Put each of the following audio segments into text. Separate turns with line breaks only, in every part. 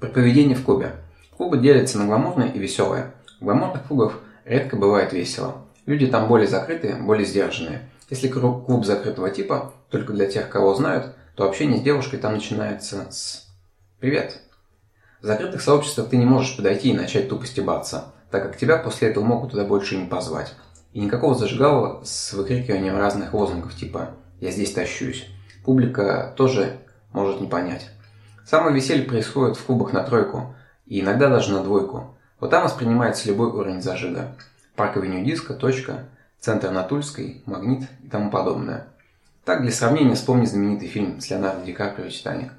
Про поведение в клубе. Клубы делятся на гламурные и веселые. В гламурных клубах редко бывает весело. Люди там более закрытые, более сдержанные. Если клуб закрытого типа, только для тех, кого знают, то общение с девушкой там начинается с «Привет». В закрытых сообществах ты не можешь подойти и начать тупо стебаться, так как тебя после этого могут туда больше не позвать. И никакого зажигала с выкрикиванием разных лозунгов типа «Я здесь тащусь». Публика тоже может не понять. Самое веселье происходит в клубах на тройку, и иногда даже на двойку. Вот там воспринимается любой уровень зажига. Парк Авеню Диско, Точка, Центр на Тульской, Магнит и тому подобное. Так, для сравнения, вспомни знаменитый фильм с Леонардо Ди Каприо «Титаник».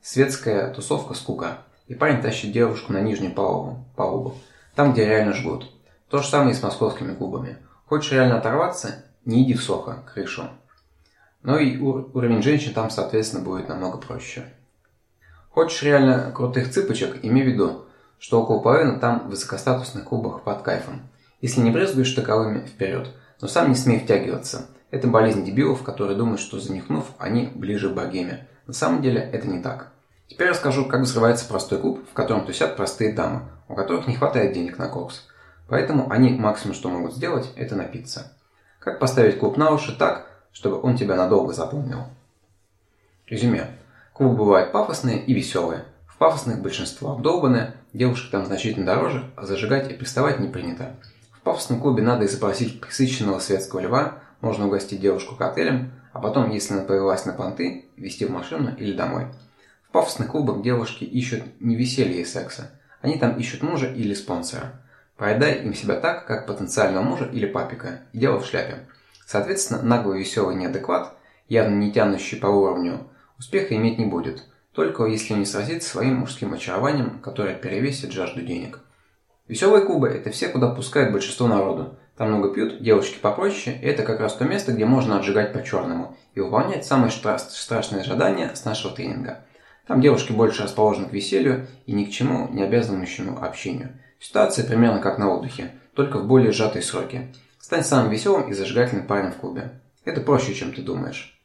Светская тусовка скука, и парень тащит девушку на нижнюю палубу, палубу, там, где реально жгут. То же самое и с московскими клубами. Хочешь реально оторваться? Не иди в Сохо, крышу. Но и уровень женщин там, соответственно, будет намного проще. Хочешь реально крутых цыпочек, имей в виду, что около половины там в высокостатусных клубах под кайфом. Если не брезгуешь таковыми, вперед. Но сам не смей втягиваться. Это болезнь дебилов, которые думают, что занихнув, они ближе к богеме. На самом деле это не так. Теперь расскажу, как взрывается простой клуб, в котором тусят простые дамы, у которых не хватает денег на кокс. Поэтому они максимум, что могут сделать, это напиться. Как поставить клуб на уши так, чтобы он тебя надолго запомнил. Резюме. Клубы бывают пафосные и веселые. В пафосных большинство обдолбанное, девушек там значительно дороже, а зажигать и приставать не принято. В пафосном клубе надо и запросить присыщенного светского льва, можно угостить девушку коктейлем, а потом, если она повелась на понты, везти в машину или домой. В пафосных клубах девушки ищут не веселье и секса. Они там ищут мужа или спонсора. Проедай им себя так, как потенциального мужа или папика, и дело в шляпе. Соответственно, наглый веселый неадекват, явно не тянущий по уровню, успеха иметь не будет, только если не сразится своим мужским очарованием, которое перевесит жажду денег. Веселые клубы – это все, куда пускают большинство народу. Там много пьют, девушки попроще, и это как раз то место, где можно отжигать по-черному и выполнять самые страшные задания с нашего тренинга. Там девушки больше расположены к веселью и ни к чему не обязывающему общению. Ситуация примерно как на отдыхе, только в более сжатые сроки – Стань самым веселым и зажигательным парнем в клубе. Это проще, чем ты думаешь.